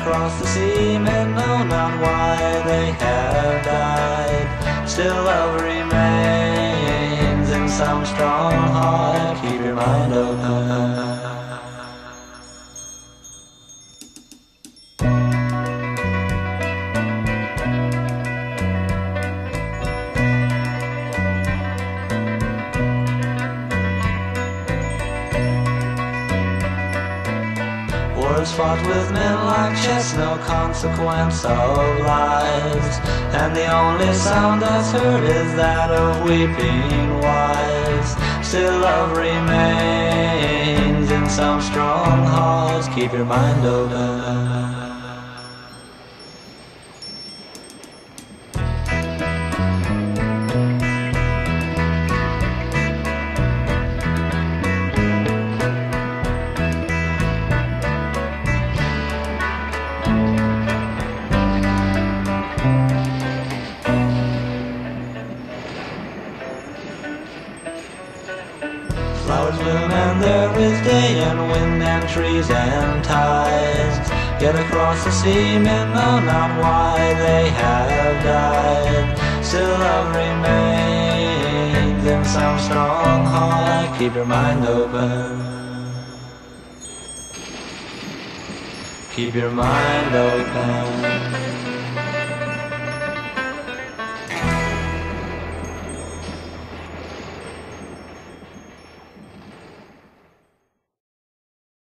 across the sea men know not why they have died. Still love remains in some strong heart. Keep your mind open. Fought with men like chess, no consequence of lives. And the only sound that's heard is that of weeping wives. Still love remains in some strong hearts. Keep your mind open. Flowers bloom and there is day and wind and trees and tides. Yet across the sea men know not why they have died. Still love remains in some strong heart. Keep your mind open. Keep your mind open.